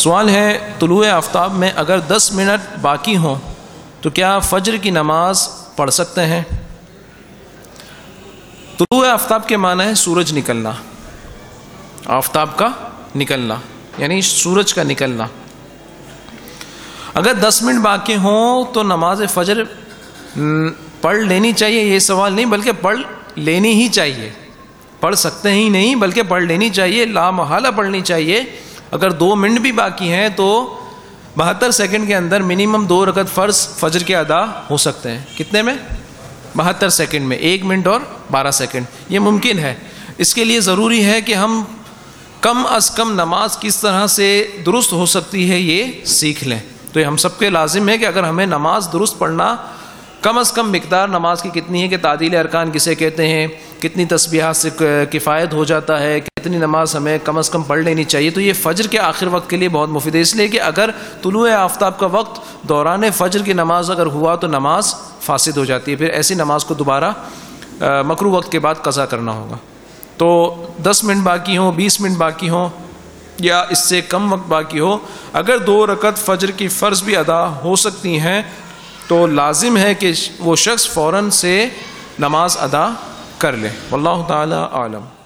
سوال ہے طلوع آفتاب میں اگر دس منٹ باقی ہوں تو کیا فجر کی نماز پڑھ سکتے ہیں؟ طلوع آفتاب کے معنی ہے سورج نکلنا۔ آفتاب کا نکلنا یعنی سورج کا نکلنا۔ اگر دس منٹ باقی ہوں تو نماز فجر پڑھ لینی چاہیے، یہ سوال نہیں، بلکہ پڑھ لینی ہی چاہیے۔ پڑھ سکتے ہی نہیں، بلکہ پڑھ لینی چاہیے، لا محالہ پڑھنی چاہیے۔ اگر دو منٹ بھی باقی ہیں تو بہتر سیکنڈ کے اندر منیمم دو رکعت فرض فجر کے ادا ہو سکتے ہیں۔ کتنے میں؟ بہتر سیکنڈ میں۔ ایک منٹ اور بارہ سیکنڈ۔ یہ ممکن ہے۔ اس کے لیے ضروری ہے کہ ہم کم از کم نماز کس طرح سے درست ہو سکتی ہے یہ سیکھ لیں۔ تو یہ ہم سب کے لازم ہے کہ اگر ہمیں نماز درست پڑھنا کم از کم مقدار نماز کی کتنی ہے کہ تعدیل ارکان کسے کہتے ہیں، کتنی تسبیحات سے کفایت ہو جاتا ہے کتنی نماز ہمیں کم از کم پڑھ لینی چاہیے، تو یہ فجر کے آخر وقت کے لیے بہت مفید ہے۔ اس لیے کہ اگر طلوع آفتاب کا وقت دوران فجر کی نماز اگر ہوا تو نماز فاسد ہو جاتی ہے۔ پھر ایسی نماز کو دوبارہ مکرو وقت کے بعد قضا کرنا ہوگا۔ تو دس منٹ باقی ہوں، بیس منٹ باقی ہوں یا اس سے کم وقت باقی ہو، اگر دو رکعت فجر کی فرض بھی ادا ہو سکتی ہیں، تو لازم ہے کہ وہ شخص فوراً سے نماز ادا کر لے۔ واللہ تعالی عالم۔